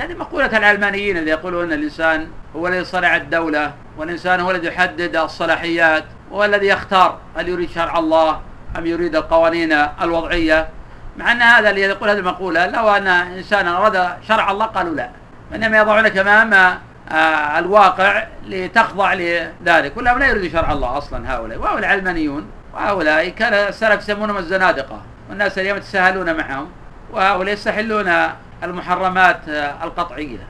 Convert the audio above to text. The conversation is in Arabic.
هذه مقولة العلمانيين اللي يقولون الإنسان هو الذي صنع الدولة والإنسان هو الذي يحدد الصلاحيات هو الذي يختار هل يريد شرع الله أم يريد القوانين الوضعية. مع أن هذا اللي يقول هذه المقولة لو أن إنسانا أراد شرع الله قالوا لا. إنما يضعونك أمام آه، الواقع لتخضع لذلك. ولهم لا يريدوا شرع الله أصلا هؤلاء. وهؤلاء العلمانيون وهؤلاء كان السلف يسمونهم الزنادقة. والناس اليوم يتساهلون معهم وهؤلاء يستحلون المحرمات القطعية.